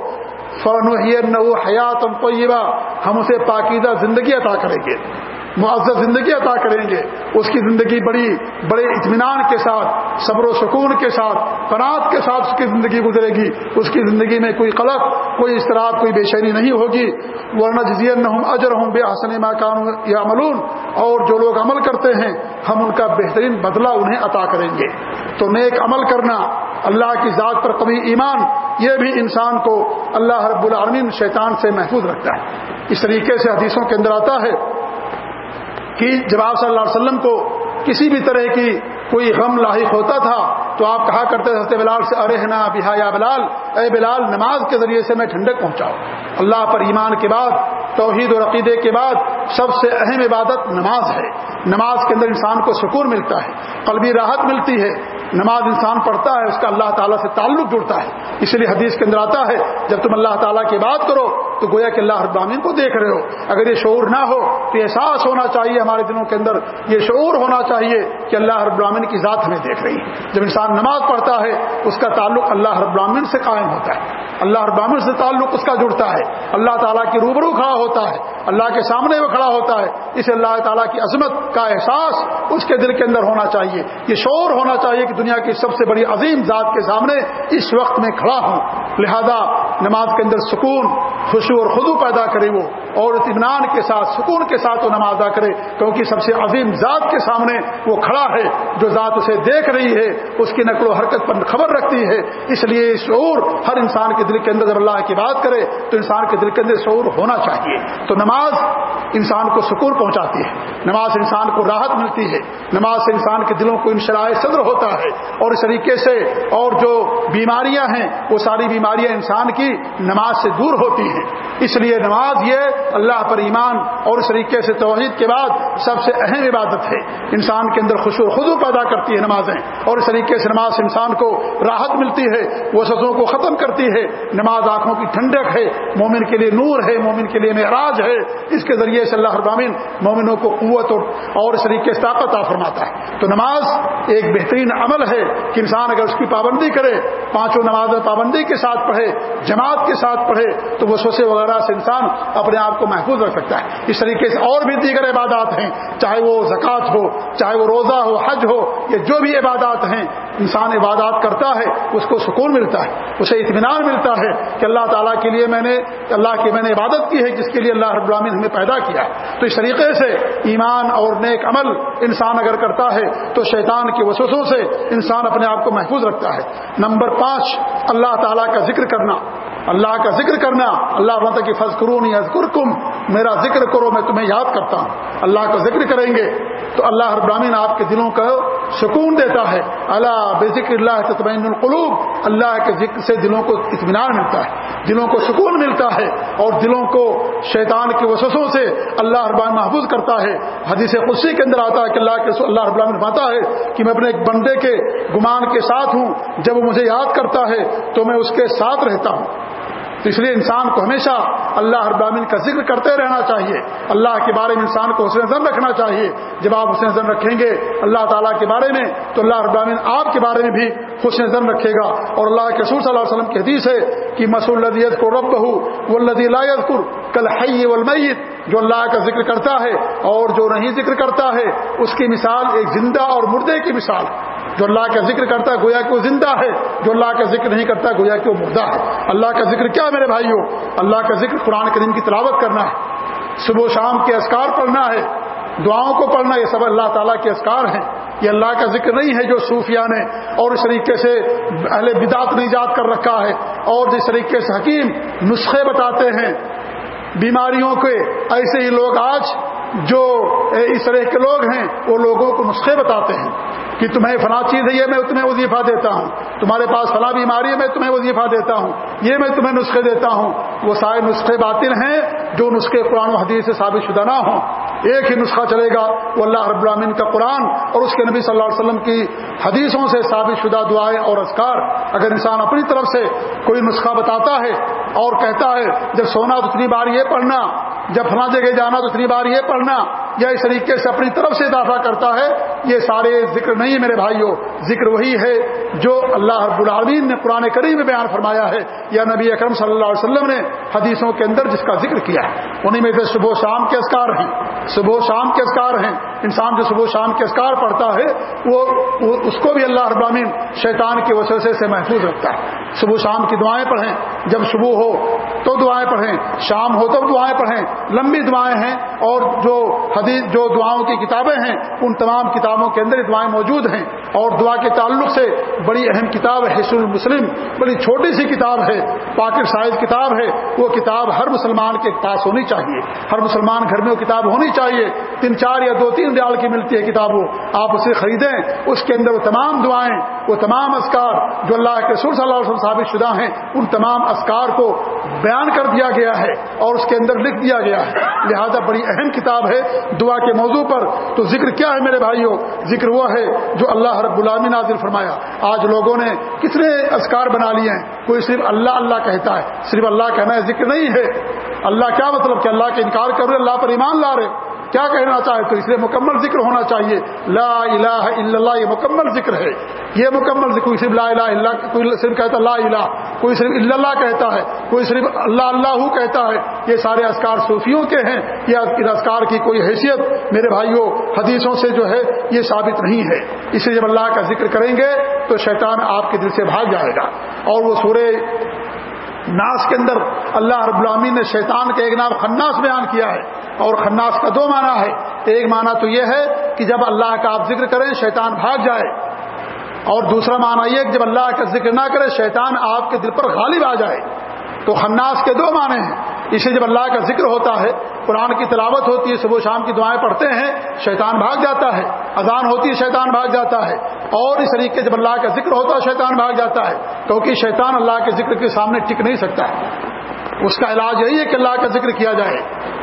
فنحيينه حیات طیبہ ہم اسے پاکیزہ زندگی عطا کریں گے۔ معذر زندگی عطا کریں گے۔ اس کی زندگی بڑی بڑے اطمینان کے ساتھ، صبر و سکون کے ساتھ فنات کے ساتھ اس کی زندگی گزرے گی۔ اس کی زندگی میں کوئی قلق، کوئی اضطراب، کوئی بے شعری نہیں ہوگی۔ ورنہ جزین اجر ہوں بے حسن مکان یا ملون اور جو لوگ عمل کرتے ہیں، ہم ان کا بہترین بدلہ انہیں عطا کریں گے۔ تو نیک عمل کرنا اللہ کی ذات پر کبھی ایمان، یہ بھی انسان کو اللہ رب العالمین شیطان سے محفوظ رکھتا ہے۔ اس طریقے سے حدیثوں کے اندر آتا ہے کہ جب آپ صلی اللہ علیہ وسلم کو کسی بھی طرح کی کوئی غم لاحق ہوتا تھا تو آپ کہا کرتے تھے بلال سے، ارے نا بہا یا بلال، اے بلال، نماز کے ذریعے سے میں ٹھنڈک پہنچاؤ اللہ پر ایمان کے بعد توحید اور عقیدے کے بعد سب سے اہم عبادت نماز ہے۔ نماز کے اندر انسان کو سکون ملتا ہے، قلبی راحت ملتی ہے۔ نماز انسان پڑھتا ہے، اس کا اللہ تعالیٰ سے تعلق جڑتا ہے۔ اس لیے حدیث کے اندر آتا ہے، جب تم اللہ تعالیٰ کی بات کرو تو گویا کہ اللہ ابامین کو دیکھ رہے ہو۔ اگر یہ شعور نہ ہو تو احساس ہونا چاہیے ہمارے دنوں کے اندر، یہ شعور ہونا چاہیے کہ اللہ رب العالمین کی ذات ہمیں دیکھ رہی ہے۔ جب انسان نماز پڑھتا ہے، اس کا تعلق اللہ رب العالمین سے قائم ہوتا ہے۔ اللہ رب العالمین سے تعلق اس کا جڑتا ہے۔ اللہ تعالیٰ کی روبرو کھڑا ہوتا ہے۔ اللہ کے سامنے وہ کھڑا ہوتا ہے۔ اسے اللہ تعالیٰ کی عظمت کا احساس اس کے دل کے اندر ہونا چاہیے۔ یہ شعور ہونا چاہیے کہ دنیا کی سب سے بڑی عظیم ذات کے سامنے اس وقت میں کھڑا ہوں۔ لہذا نماز کے اندر سکون خوشو اور خدو پیدا کرے وہ۔ اور اطمینان کے ساتھ، سکون کے ساتھ وہ نماز ادا کرے۔ کیونکہ سب سے عظیم ذات کے سامنے وہ کھڑا ہے۔ جو ذات اسے دیکھ رہی ہے، اس کی نقل و حرکت پر خبر رکھتی ہے۔ اس لیے شعور ہر انسان کے دل کے اندر جب اللہ کی بات کرے، تو انسان کے دل کے اندر شعور ہونا چاہیے۔ تو نماز نماز انسان کو سکون پہنچاتی ہے۔ نماز انسان کو راحت ملتی ہے۔ نماز سے انسان کے دلوں کو انشراء صدر ہوتا ہے۔ اور اس طریقے سے اور جو بیماریاں ہیں، وہ ساری بیماریاں انسان کی نماز سے دور ہوتی ہیں۔ اس لیے نماز یہ اللہ پر ایمان اور اس طریقے سے توحید کے بعد سب سے اہم عبادت ہے۔ انسان کے اندر خوش و خدو پیدا کرتی ہے نمازیں۔ اور اس طریقے سے نماز انسان کو راحت ملتی ہے وہ سزوں کو ختم کرتی ہے۔ نماز آنکھوں کی ٹھنڈک ہے، مومن کے لیے نور ہے، مومن کے لیے معراج ہے۔ اس کے ذریعے سے اللہ ابامین مومنوں کو قوت اور اس طریقے سے طاقت آ فرماتا ہے۔ تو نماز ایک بہترین عمل ہے کہ انسان اگر اس کی پابندی کرے، پانچوں نماز پابندی کے ساتھ پڑھے، جماعت کے ساتھ پڑھے، تو وہ سوسے وغیرہ سے انسان اپنے آپ کو محفوظ رکھ سکتا ہے۔ اس طریقے سے اور بھی دیگر عبادات ہیں، چاہے وہ زکوٰۃ ہو، چاہے وہ روزہ ہو، حج ہو یہ جو بھی عبادات ہیں انسان عبادات کرتا ہے، اس کو سکون ملتا ہے، اسے اطمینان ملتا ہے کہ اللہ تعالیٰ کے لیے میں نے، اللہ کی میں نے عبادت کی ہے، جس کے لیے اللہ رب العالمین ہمیں پیدا کیا تو اس طریقے سے ایمان اور نیک عمل انسان اگر کرتا ہے تو شیطان کے وسوسوں سے انسان اپنے آپ کو محفوظ رکھتا ہے۔ نمبر پانچ، اللہ تعالیٰ کا ذکر کرنا۔ اللہ کا ذکر کرنا اللہ تعالیٰ کی فض کروں نہیں میرا ذکر کرو، میں تمہیں یاد کرتا ہوں۔ اللہ کا ذکر کریں گے تو اللہ ابراہین آپ کے دلوں کو سکون دیتا ہے۔ اللہ بے ذکر اللہ تطمین القلوب، اللہ کے ذکر سے دلوں کو اطمینان ملتا ہے، دلوں کو سکون ملتا ہے اور دلوں کو شیطان کی وسوسوں سے اللہ ابراہین محفوظ کرتا ہے۔ حدیث خوشی کے اندر آتا ہے کہ اللہ کے اللہ ابراہین پاتا ہے کہ میں اپنے ایک بندے کے گمان کے ساتھ ہوں، جب وہ مجھے یاد کرتا ہے تو میں اس کے ساتھ رہتا ہوں۔ تو اس لیے انسان کو ہمیشہ اللہ ابامین کا ذکر کرتے رہنا چاہیے۔ اللہ کے بارے میں انسان کو حسن زن رکھنا چاہیے۔ جب آپ حسن زن رکھیں گے اللہ تعالیٰ کے بارے میں، تو اللہ ابامین آپ کے بارے میں بھی حسن زن رکھے گا۔ اور اللہ کے سور صلی اللہ علیہ وسلم کی حدیث ہے کہ مسول لدیت کو رب ہو وہ لدی کل کل والمیت، جو اللہ کا ذکر کرتا ہے اور جو نہیں ذکر کرتا ہے، اس کی مثال ایک زندہ اور مردے کی مثال جو اللہ کا ذکر کرتا ہے گویا کہ وہ زندہ ہے، جو اللہ کا ذکر نہیں کرتا گویا کہ وہ مردہ ہے۔ اللہ کا ذکر کیا میرے بھائیوں؟ اللہ کا ذکر قرآن کریم کی تلاوت کرنا ہے۔ صبح و شام کے اسکار پڑھنا ہے۔ دعاؤں کو پڑھنا یہ سب اللہ تعالیٰ کے اسکار ہیں۔ یہ اللہ کا ذکر نہیں ہے جو صوفیہ نے اور اس طریقے سے اہل بدات نے ایجاد کر رکھا ہے۔ اور جس طریقے سے حکیم نسخے بتاتے ہیں۔ بیماریوں کے ایسے ہی لوگ آج جو اس طرح کے لوگ ہیں، وہ لوگوں کو نسخے بتاتے ہیں۔ کہ تمہیں فلاں چیز ہے، یہ میں تمہیں وظیفہ دیتا ہوں۔ تمہارے پاس فلاں بیماری ہے، میں تمہیں وظیفہ دیتا ہوں۔ یہ میں تمہیں نسخے دیتا ہوں۔ وہ سارے نسخے باطل ہیں جو نسخے قرآن و حدیث سے ثابت شدہ نہ ہوں۔ ایک ہی نسخہ چلے گا، وہ اللہ رب العالمین کا قرآن اور اس کے نبی صلی اللہ علیہ وسلم کی حدیثوں سے ثابت شدہ دعائیں اور اذکار۔ اگر انسان اپنی طرف سے کوئی نسخہ بتاتا ہے اور کہتا ہے، جب سونا تو اتنی بار یہ پڑھنا، جب فلاں جگہ جانا تو اتنی بار یہ پڑھنا یا اس طریقے سے اپنی طرف سے اضافہ کرتا ہے، یہ سارے ذکر نہیں ہے میرے بھائیوں، ذکر وہی ہے جو اللہ رب العالمین نے قرآن کریم میں بیان فرمایا ہے، یا نبی اکرم صلی اللہ علیہ وسلم نے حدیثوں کے اندر جس کا ذکر کیا ہے۔ انہیں میں سے صبح و شام کے اسکار ہیں۔ صبح و شام کے اسکار ہیں۔ انسان جو صبح و شام کے اسکار پڑھتا ہے، وہ اس کو بھی اللہ ابامین شیطان کے وسوسے سے محفوظ رکھتا ہے۔ صبح شام کی دعائیں پڑھیں۔ جب صبح ہو تو دعائیں پڑھیں۔ شام ہو تو دعائیں پڑھیں۔ لمبی دعائیں ہیں اور جو حدیث، جو دعاؤں کی کتابیں ہیں، ان تمام کتابوں کے اندر دعائیں موجود ہیں۔ اور دعا کے تعلق سے بڑی اہم کتاب ہے حسن المسلم، بڑی چھوٹی سی کتاب ہے، پاکر سائز کتاب ہے، وہ کتاب ہر مسلمان کے پاس ہونی چاہیے۔ ہر مسلمان گھر میں وہ کتاب ہونی چاہیے۔ تین چار یا دو تین ریال کی ملتی ہے کتاب، وہ آپ اسے خریدیں، اس کے اندر وہ تمام دعائیں، وہ تمام اسکار جو اللہ کے سر صلی اللہ علیہ وسلم ثابت شدہ ہیں، ان تمام اسکار کو بیان کر دیا گیا ہے اور اس کے اندر لکھ دیا گیا ہے۔ لہذا بڑی اہم کتاب ہے دعا کے موضوع پر۔ تو ذکر کیا ہے میرے بھائیوں؟ ذکر وہ ہے جو اللہ رب العالمین نازل فرمایا۔ آج لوگوں نے کتنے اسکار بنا لیے ہیں۔ کوئی صرف اللہ اللہ کہتا ہے، صرف اللہ کہنا ہے ذکر نہیں ہے۔ اللہ کیا مطلب کہ اللہ کا انکار کر رہے اللہ پر ایمان لا رہے کیا کہنا چاہے تو اس لیے مکمل ذکر ہونا چاہیے۔ لا الہ الا اللہ، یہ مکمل ذکر ہے۔ یہ مکمل ذکر، کوئی صرف لا الہ الا کوئی صرف کہتا لا الہ، کوئی صرف الا اللہ کہتا ہے، کوئی صرف اللہ اللہ کہتا ہے۔ یہ سارے اسکار صوفیوں کے ہیں۔ یہ اسکار کی کوئی حیثیت میرے بھائیوں، حدیثوں سے جو ہے یہ ثابت نہیں ہے۔ اس لیے جب اللہ کا ذکر کریں گے تو شیطان آپ کے دل سے بھاگ جائے گا۔ اور وہ سورے ناس کے اندر اللہ رب العالمین نے شیطان کے ایک نام خناس بیان کیا ہے اور خناس کا دو معنی ہے ایک معنی تو یہ ہے کہ جب اللہ کا آپ ذکر کریں شیطان بھاگ جائے اور دوسرا معنی یہ کہ جب اللہ کا ذکر نہ کرے شیطان آپ کے دل پر غالب آ جائے تو خناس کے دو معنی ہیں اسے جب اللہ کا ذکر ہوتا ہے، قرآن کی تلاوت ہوتی ہے، صبح شام کی دعائیں پڑھتے ہیں، شیطان بھاگ جاتا ہے، اذان ہوتی ہے، شیطان بھاگ جاتا ہے۔ اور اس طریقے جب اللہ کا ذکر ہوتا ہے، شیطان بھاگ جاتا ہے۔ کیونکہ شیطان اللہ کے ذکر کے سامنے ٹک نہیں سکتا۔ ہے اس کا علاج یہی ہے کہ اللہ کا ذکر کیا جائے۔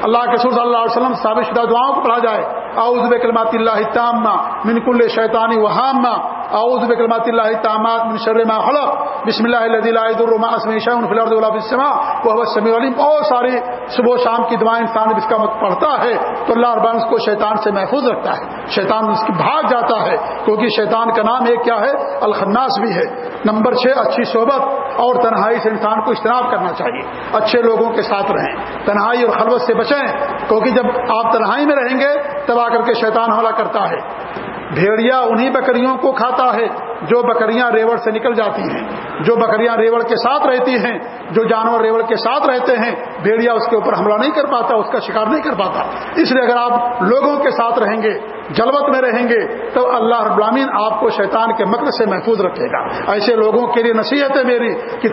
اللہ کے سور صلی اللہ علیہ وسلم ثابت شدہ دعاؤں کو پڑھا جائے۔ اعوذ بکلمات اللہ تامہ من کل شیطانی وہامہ۔ اعوذ بکلمات اللہ تامات من شر ما خلق. بسم اللہ الذي لا يضر مع اسمه شيء في الارض ولا في السماء وهو السميع العليم بہت ساری صبح و شام کی دعائیں انسان اس کا پڑھتا ہے تو اللہ رب اس کو شیطان سے محفوظ رکھتا ہے. شیطان اس کی بھاگ جاتا ہے کیونکہ شیطان کا نام ایک کیا ہے؟ الخناس بھی ہے. نمبر چھ، اچھی صحبت اور تنہائی سے انسان کو اجتناب کرنا چاہیے. اچھے لوگوں کے ساتھ رہیں، تنہائی اور خلوت سے بچیں، کیونکہ جب آپ تنہائی میں رہیں گے تب آ کر کے شیطان حملہ کرتا ہے۔ بھیڑیا انہی بکریوں کو کھاتا ہے جو بکریاں ریوڑ سے نکل جاتی ہیں۔ جو بکریاں ریوڑ کے ساتھ رہتی ہیں، جو جانور ریوڑ کے ساتھ رہتے ہیں، بھیڑیا اس کے اوپر حملہ نہیں کر پاتا، اس کا شکار نہیں کر پاتا۔ اس لیے اگر آپ لوگوں کے ساتھ رہیں گے جلوت میں رہیں گے تو اللہ رب العالمین آپ کو شیطان کے مکر سے محفوظ رکھے گا۔ ایسے لوگوں کے لیے نصیحت ہے میری کہ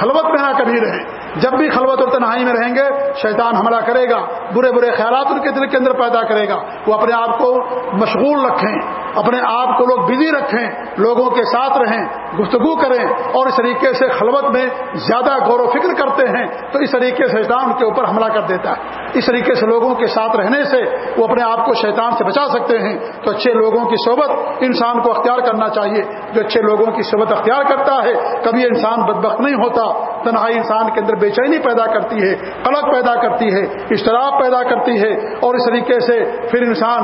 خلوت میں نہ کبھی رہیں۔ جب بھی خلوت اور تنہائی میں رہیں گے، شیطان حملہ کرے گا، برے برے خیالات ان کے دل کے اندر پیدا کرے گا۔ وہ اپنے آپ کو مشغول رکھیں، اپنے آپ کو لوگ بزی رکھیں، لوگوں کے ساتھ رہیں، گفتگو کریں اور اس طریقے سے خلوت میں زیادہ غور و فکر کرتے ہیں تو اس طریقے سے شیطان کے اوپر حملہ کر دیتا ہے۔ اس طریقے سے لوگوں کے ساتھ رہنے سے وہ اپنے آپ کو شیطان سے بچا سکتے ہیں تو اچھے لوگوں کی صحبت انسان کو اختیار کرنا چاہیے۔ جو اچھے لوگوں کی صحبت اختیار کرتا ہے، کبھی انسان بدبخت نہیں ہوتا۔ تنہائی انسان کے اندر بے چینی پیدا کرتی ہے قلق پیدا کرتی ہے اشتراک پیدا کرتی ہے اور اس طریقے سے پھر انسان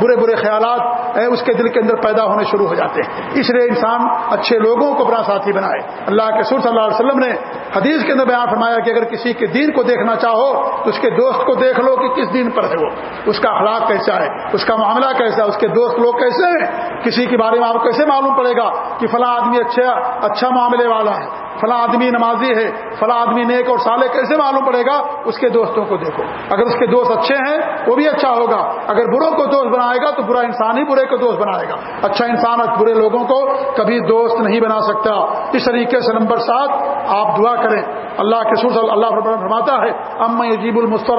برے برے خیالات اس کے دل کے اندر پیدا ہونے شروع ہو جاتے ہیں۔ اس لیے انسان اچھے لوگوں کو اپنا ساتھی بنائے۔ اللہ کے سر صلی اللہ علیہ وسلم نے حدیث کے اندر بیان فرمایا کہ اگر کسی کے دین کو دیکھنا چاہو تو اس کے دوست کو دیکھ لو کہ کس دین پر ہے وہ۔ اس کا اخلاق کیسا ہے؟ اس کا معاملہ کیسا ہے؟ اس کے دوست لوگ کیسے ہیں؟ کسی کے بارے میں آپ کو کیسے معلوم پڑے گا کہ فلاں آدمی اچھا اچھا معاملے والا ہے؟ فلاں آدمی نمازی ہے، فلاں آدمی نیک اور سالے کیسے معلوم پڑے گا؟ اس کے دوستوں کو دیکھو۔ اگر اس کے دوست اچھے ہیں، وہ بھی اچھا ہوگا۔ اگر بروں کو دوست بنائے گا، تو برا انسان ہی برے کو دوست بنائے گا۔ اچھا انسان برے لوگوں کو کبھی دوست نہیں بنا سکتا۔ اس طریقے سے نمبر سات، آپ دعا کریں۔ اللہ کے سور اللہ فرماتا ہے ام عجیب المستر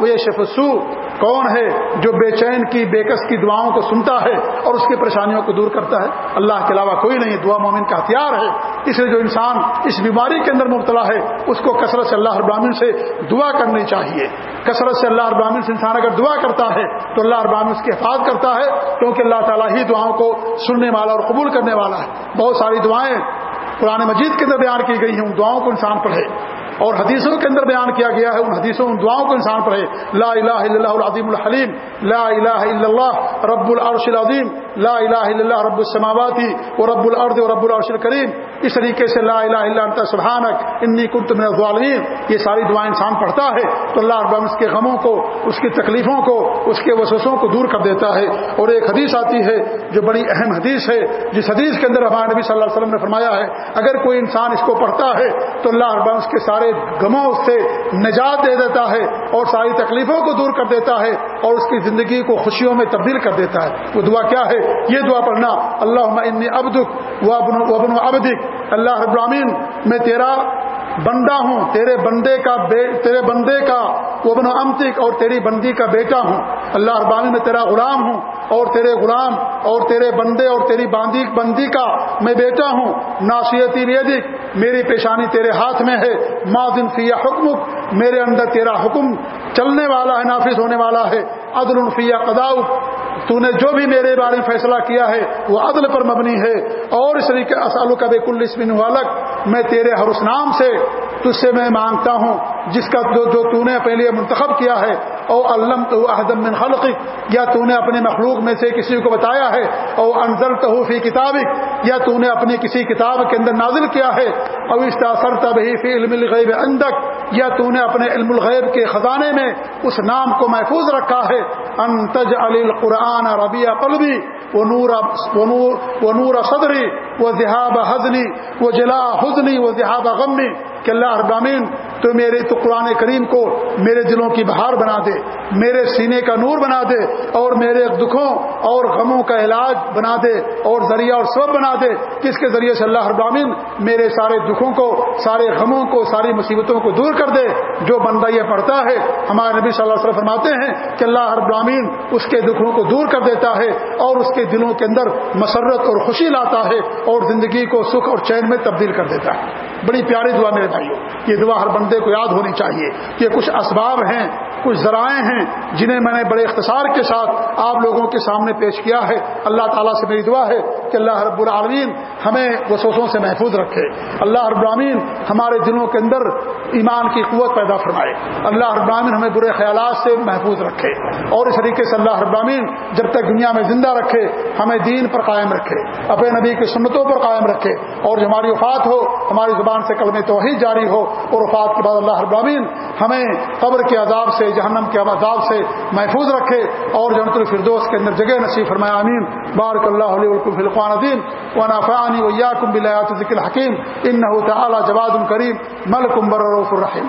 وہ یہ شفسو کون ہے جو بے چین کی بےکس کی دعاؤں کو سنتا ہے اور اس کی پریشانیوں کو دور کرتا ہے؟ اللہ کے علاوہ کوئی نہیں، دعا مومن کا ہتھیار ہے۔ اس لیے جو انسان اس بیماری کے اندر مبتلا ہے، اس کو کثرت سے اللہ ابراہین سے دعا کرنی چاہیے۔ کثرت سے اللہ ابراہین سے انسان اگر دعا کرتا ہے، تو اللہ ابراہین اس کی حفاظت کرتا ہے، کیونکہ اللہ تعالیٰ ہی دعاؤں کو سننے والا اور قبول کرنے والا ہے۔ بہت ساری دعائیں قرآن مجید کے اندر بیان کی گئی ہیں، ان دعاؤں کو انسان پڑھے۔ اور حدیثوں کے اندر بیان کیا گیا ہے، ان حدیثوں، ان دعاؤں کو انسان پڑھے۔ لا الہ الا اللہ العظیم الحلیم، لا الہ الا اللہ رب العرش العظیم لا الہ الا اللہ رب السماواتی و رب الارض و رب العرش الکریم اس طریقے سے لا الہ الا انت، سبحانک، انی کنت من الظالمین۔ یہ ساری دعائیں انسان پڑھتا ہے تو اللہ رب اس کے غموں کو، اس کی تکلیفوں کو، اس کے وسوسوں کو دور کر دیتا ہے۔ اور ایک حدیث آتی ہے جو بڑی اہم حدیث ہے، جس حدیث کے اندر ہمارے نبی صلی اللہ علیہ وسلم نے فرمایا ہے، اگر کوئی انسان اس کو پڑھتا ہے تو اللہ رب اس کے سارے گموں سے نجات دے دیتا ہے اور ساری تکلیفوں کو دور کر دیتا ہے اور اس کی زندگی کو خوشیوں میں تبدیل کر دیتا ہے۔ وہ دعا کیا ہے؟ یہ دعا پڑھنا۔ اللہ ابدک وابن ابدک اللہ ابراہین میں تیرا بندہ ہوں، تیرے بندے کا بے تیرے بندے کا ابن امتک اور تیری بندی کا بیٹا ہوں۔ اللہ ابانی میں تیرا غلام ہوں اور تیرے غلام اور تیرے بندے اور تیری باندی بندی کا میں بیٹا ہوں۔ ناصیتی ریدک میری پیشانی تیرے ہاتھ میں ہے۔ ماضن فیا حکم میرے اندر تیرا حکم چلنے والا ہے، نافذ ہونے والا ہے۔ عدل فیا قداؤ تو نے جو بھی میرے بارے میں فیصلہ کیا ہے، وہ عدل پر مبنی ہے۔ اور اس طریقے اسالو کا کل اسمن والک میں تیرے ہر اس نام سے تج سے میں مانگتا ہوں، جس کا جو جو تو نے پہلے منتخب کیا ہے، او علم تو احدم من خلق یا تو نے اپنے مخلوق میں سے کسی کو بتایا ہے، او انضر فی کتابک، یا تو نے اپنی کسی کتاب کے اندر نازل کیا ہے، او استاثر تب ہی فی علم الغیب اندک یا تو نے اپنے علم الغیب کے خزانے میں اس نام کو محفوظ رکھا ہے انتج علی القرآن ربیع قلبی وہ نور وہ نور صدری وہ ذہاب حزنی وہ جلا حزنی وہ ذہاب غمی، کہ اللہ ابامین تو میرے، تو قرآن کریم کو میرے دلوں کی بہار بنا دے، میرے سینے کا نور بنا دے، اور میرے دکھوں اور غموں کا علاج بنا دے، اور ذریعہ اور سبب بنا دے کس کے ذریعے سے اللہ ابامین میرے سارے دکھوں کو، سارے غموں کو، ساری مصیبتوں کو دور کر دے، جو بندہ یہ پڑھتا ہے، ہمارے نبی صلی اللہ علیہ وسلم فرماتے ہیں کہ اللہ ابامین اس کے دکھوں کو دور کر دیتا ہے، اور اس کے دلوں کے اندر مسرت اور خوشی لاتا ہے اور زندگی کو سکھ اور چین میں تبدیل کر دیتا ہے۔ بڑی پیاری دعا میرے بھائیوں یہ دعا ہر بندے کو یاد ہونی چاہیے۔ یہ کچھ اسباب ہیں، کچھ ذرائع ہیں جنہیں میں نے بڑے اختصار کے ساتھ آپ لوگوں کے سامنے پیش کیا ہے۔ اللہ تعالیٰ سے میری دعا ہے کہ اللہ رب العالمین ہمیں وسوسوں سے محفوظ رکھے۔ اللہ رب العالمین ہمارے دلوں کے اندر ایمان کی قوت پیدا فرمائے۔ اللہ رب العالمین ہمیں برے خیالات سے محفوظ رکھے۔ اور اس طریقے سے اللہ رب العالمین جب تک دنیا میں زندہ رکھے، ہمیں دین پر قائم رکھے۔ اپنے نبی کی سنتوں پر قائم رکھے۔ اور جو ہماری وفات ہو، ہماری زبان زبان سے کلم توحید جاری ہو اور وفات کے بعد اللہ ابرامین ہمیں قبر کے عذاب سے، جہنم کے عذاب سے محفوظ رکھے اور جنت الفردوس کے اندر جگہ نصیب فرمایا امین بارک اللہ علیہ القم القان عدیم و نافعانی ویاکم بلیات ذکر حکیم ان تعالی جواد الکریم ملکم برف الرحیم۔